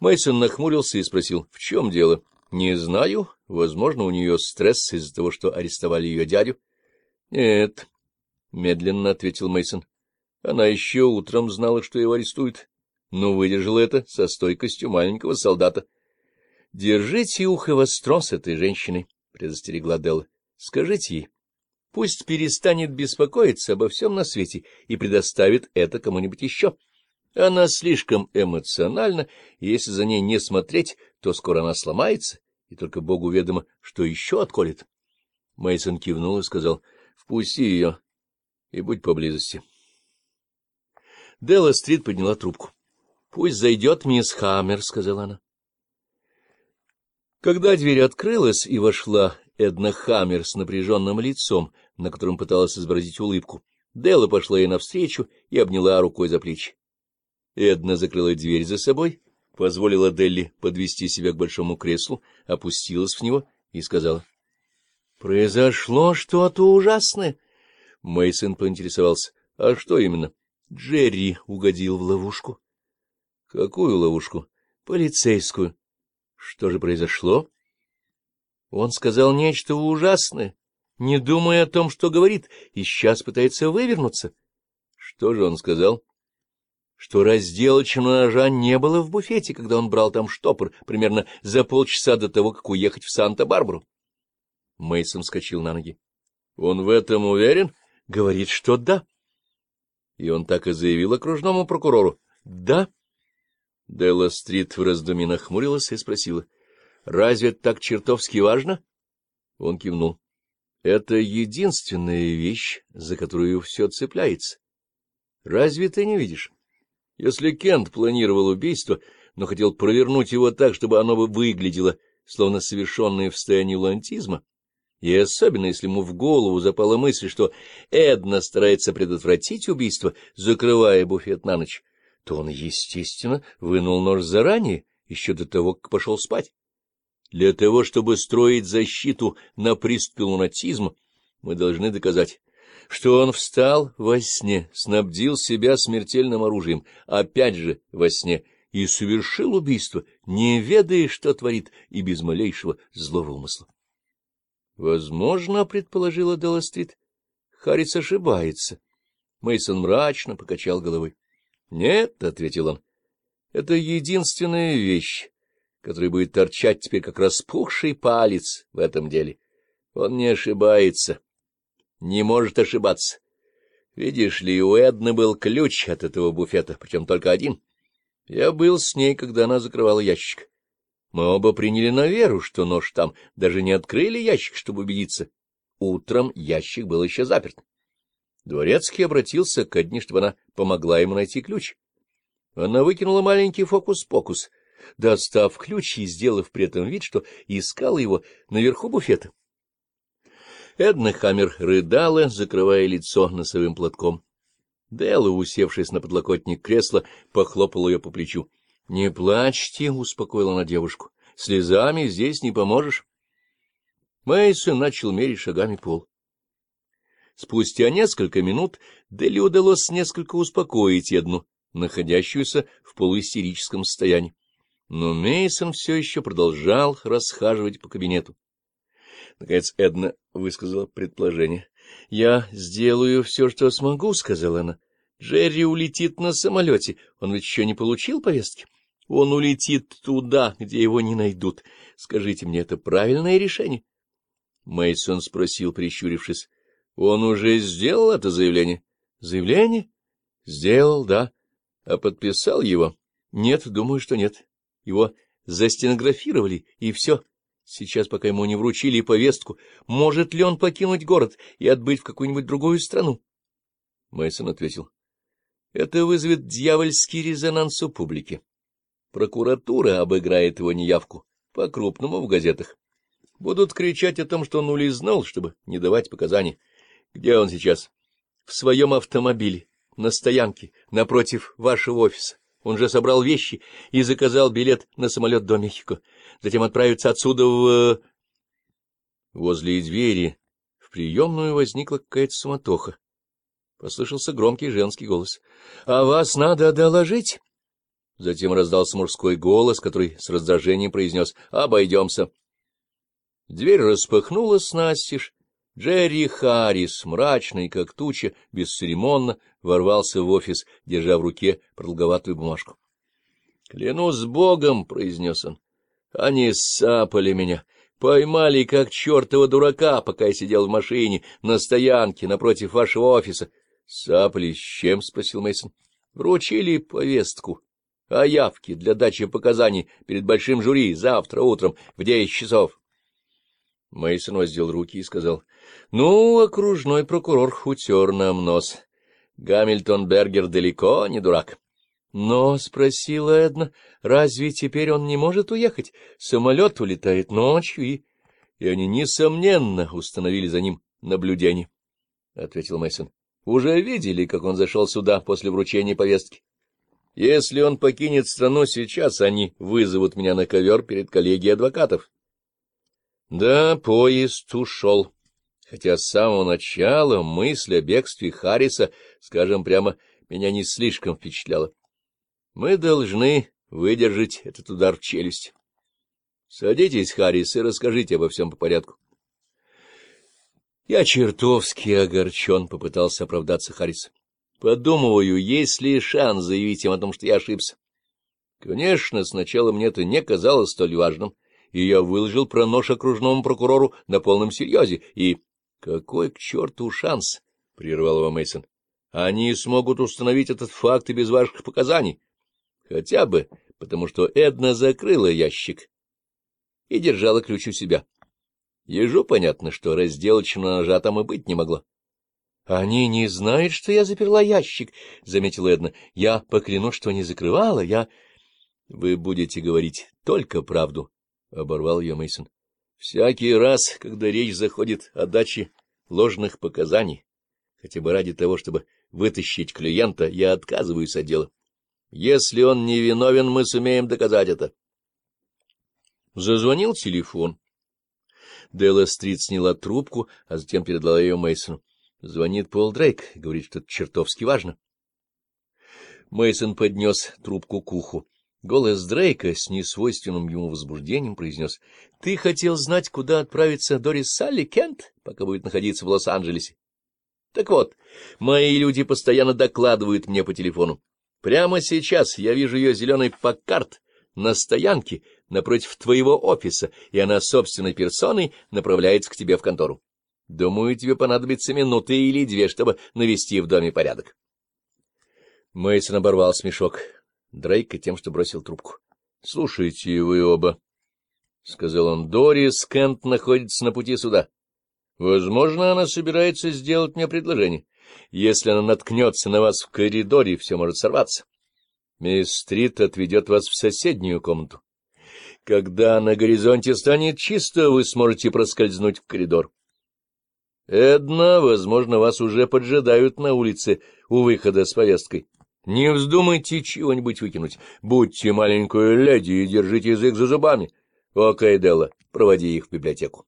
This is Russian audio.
Мейсон нахмурился и спросил, в чем дело? — Не знаю. Возможно, у нее стресс из-за того, что арестовали ее дядю. — Нет, — медленно ответил Мейсон. Она еще утром знала, что его арестуют, но выдержала это со стойкостью маленького солдата. — Держите ухо востро с этой женщиной, — предостерегла Делла. — Скажите ей. Пусть перестанет беспокоиться обо всем на свете и предоставит это кому-нибудь еще. Она слишком эмоциональна, и если за ней не смотреть, то скоро она сломается, и только Богу ведомо, что еще отколет. Мейсон кивнул и сказал, — Впусти ее и будь поблизости. Делла Стрит подняла трубку. — Пусть зайдет мисс Хаммер, — сказала она. Когда дверь открылась и вошла Эдна Хаммер с напряженным лицом, на котором пыталась изобразить улыбку, Делла пошла ей навстречу и обняла рукой за плечи. Эдна закрыла дверь за собой, позволила Делли подвести себя к большому креслу, опустилась в него и сказала. — Произошло что-то ужасное. Мейсон поинтересовался. — А что именно? — Джерри угодил в ловушку. — Какую ловушку? — Полицейскую. — Что же произошло? Он сказал нечто ужасное, не думая о том, что говорит, и сейчас пытается вывернуться. — Что же он сказал? — что разделочного ножа не было в буфете, когда он брал там штопор, примерно за полчаса до того, как уехать в Санта-Барбару. Мейсон вскочил на ноги. — Он в этом уверен? — Говорит, что да. И он так и заявил окружному прокурору. — Да. Делла Стрит в раздуме нахмурилась и спросила. — Разве это так чертовски важно? Он кивнул. — Это единственная вещь, за которую все цепляется. Разве ты не видишь? Если Кент планировал убийство, но хотел провернуть его так, чтобы оно бы выглядело, словно совершенное в состоянии лантизма, и особенно если ему в голову запала мысль, что Эдна старается предотвратить убийство, закрывая буфет на ночь, то он, естественно, вынул нож заранее, еще до того, как пошел спать. Для того, чтобы строить защиту на приступе лунатизма, мы должны доказать, что он встал во сне, снабдил себя смертельным оружием, опять же во сне, и совершил убийство, не ведая, что творит, и без малейшего злого умысла. — Возможно, — предположила Деластрит, — Харрис ошибается. Мейсон мрачно покачал головой. — Нет, — ответил он, — это единственная вещь, которая будет торчать теперь как распухший палец в этом деле. Он не ошибается. — не может ошибаться. Видишь ли, у Эдны был ключ от этого буфета, причем только один. Я был с ней, когда она закрывала ящик. Мы оба приняли на веру, что нож там, даже не открыли ящик, чтобы убедиться. Утром ящик был еще заперт. Дворецкий обратился к Эдне, чтобы она помогла ему найти ключ. Она выкинула маленький фокус-покус, достав ключ и сделав при этом вид, что искала его наверху буфета. Эдна Хаммер рыдала, закрывая лицо носовым платком. Делла, усевшись на подлокотник кресла, похлопала ее по плечу. — Не плачьте, — успокоила она девушку, — слезами здесь не поможешь. Мэйсон начал мерить шагами пол. Спустя несколько минут Делли удалось несколько успокоить Эдну, находящуюся в полуистерическом состоянии. Но Мейсон все еще продолжал расхаживать по кабинету. Наконец Эдна высказала предположение. — Я сделаю все, что смогу, — сказала она. — Джерри улетит на самолете. Он ведь еще не получил повестки. Он улетит туда, где его не найдут. Скажите мне, это правильное решение? Мейсон спросил, прищурившись. — Он уже сделал это заявление? — Заявление? — Сделал, да. — А подписал его? — Нет, думаю, что нет. Его застенографировали, и все. — Сейчас, пока ему не вручили повестку, может ли он покинуть город и отбыть в какую-нибудь другую страну? Мейсон ответил. Это вызовет дьявольский резонанс у публики. Прокуратура обыграет его неявку, по-крупному в газетах. Будут кричать о том, что он улизнул, чтобы не давать показаний. Где он сейчас? В своем автомобиле, на стоянке, напротив вашего офиса. Он же собрал вещи и заказал билет на самолет до Мехико. Затем отправится отсюда в... Э, возле двери в приемную возникла какая-то суматоха. Послышался громкий женский голос. — А вас надо доложить? Затем раздался мужской голос, который с раздражением произнес «Обойдемся». Дверь распахнулась настежь, Джерри Харрис, мрачный, как туча, бесцеремонно ворвался в офис, держа в руке продолговатую бумажку. — Клянусь богом, — произнес он, — они сапали меня, поймали как чертова дурака, пока я сидел в машине на стоянке напротив вашего офиса. — Сапали с чем? — спросил Мейсон. Вручили повестку о явке для дачи показаний перед большим жюри завтра утром в девять часов. Мейсон воздел руки и сказал, — Ну, окружной прокурор утер нам нос. Гамильтон Бергер далеко не дурак. — Но, — спросила Эдна, — разве теперь он не может уехать? Самолет улетает ночью, и... — И они, несомненно, установили за ним наблюдение, — ответил Мейсон. Уже видели, как он зашел сюда после вручения повестки. Если он покинет страну сейчас, они вызовут меня на ковер перед коллегией адвокатов. Да, поезд ушел, хотя с самого начала мысль о бегстве Харриса, скажем прямо, меня не слишком впечатляла. Мы должны выдержать этот удар в челюсть. Садитесь, Харрис, и расскажите обо всем по порядку. Я чертовски огорчен, — попытался оправдаться Харрис. Подумываю, есть ли шанс заявить им о том, что я ошибся. Конечно, сначала мне это не казалось столь важным, — и я выложил про нож окружному прокурору на полном серьезе, и... — Какой к черту шанс? — прервал его Мейсон. Они смогут установить этот факт и без ваших показаний. Хотя бы потому, что Эдна закрыла ящик и держала ключ у себя. Ежу понятно, что разделочного ножа там и быть не могло. — Они не знают, что я заперла ящик, — заметила Эдна. — Я поклянусь, что не закрывала, я... — Вы будете говорить только правду, оборвал ее Мейсон. Всякий раз, когда речь заходит о даче ложных показаний, хотя бы ради того, чтобы вытащить клиента, я отказываюсь от дела. Если он не виновен, мы сумеем доказать это. Зазвонил телефон. Делла Стрит сняла трубку, а затем передала ее Мейсону. Звонит Пол Дрейк, говорит, что это чертовски важно. Мейсон поднес трубку к уху. Голос Дрейка с несвойственным ему возбуждением произнес. — Ты хотел знать, куда отправится Дорис Салли, Кент, пока будет находиться в Лос-Анджелесе? — Так вот, мои люди постоянно докладывают мне по телефону. Прямо сейчас я вижу ее зеленый паккарт на стоянке напротив твоего офиса, и она собственной персоной направляется к тебе в контору. Думаю, тебе понадобится минуты или две, чтобы навести в доме порядок. Мэйсон оборвал смешок. Дрейка тем, что бросил трубку. — Слушайте вы оба, — сказал он, — Дорис Кент находится на пути сюда. Возможно, она собирается сделать мне предложение. Если она наткнется на вас в коридоре, все может сорваться. Мисс Стрит отведет вас в соседнюю комнату. Когда на горизонте станет чисто, вы сможете проскользнуть в коридор. Эдна, возможно, вас уже поджидают на улице у выхода с повесткой. Не вздумайте чего-нибудь выкинуть. Будьте маленькую леди и держите язык за зубами. О, Кайдела, проводи их в библиотеку.